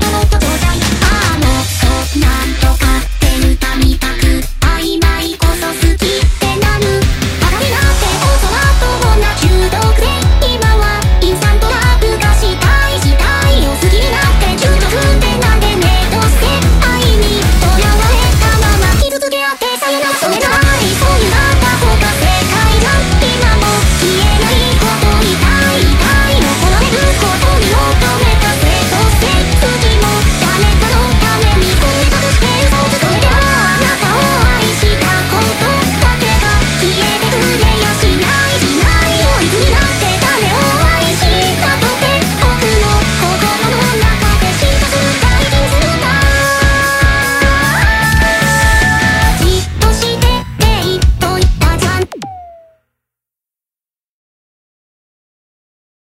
I'm not touch